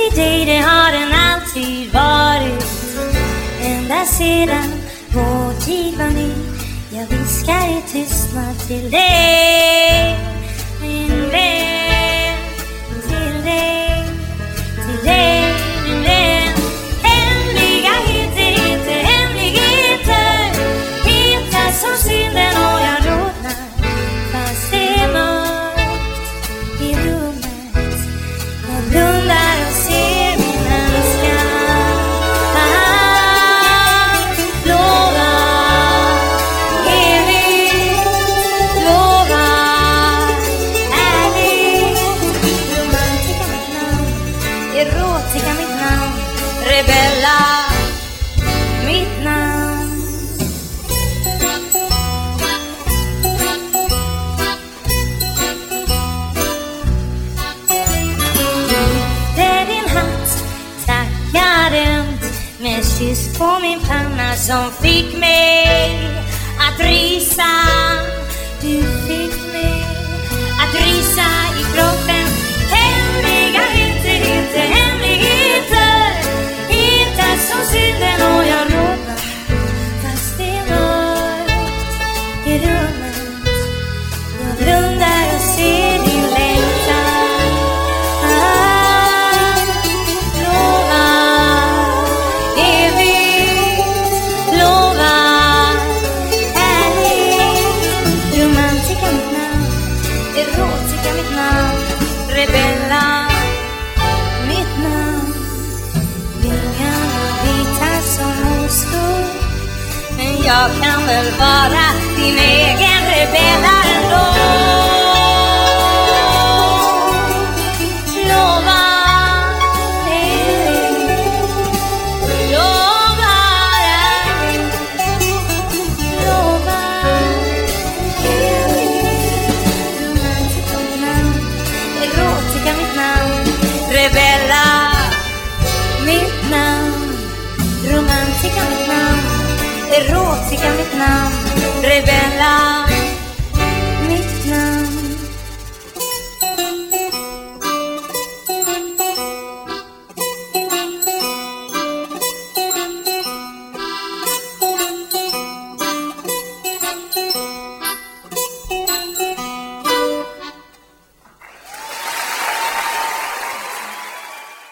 till dig, det har den alltid varit. Ända sedan vår tid var ny. Jag viskar i tystnad till dig, Bella, mitt namn. lyfte din hatt, tackar ömt med kyss på min panna som fick mig erotika mitt namn, rebella mitt namn. Vingarna vita som moskor men jag kan väl vara din Romantika mitt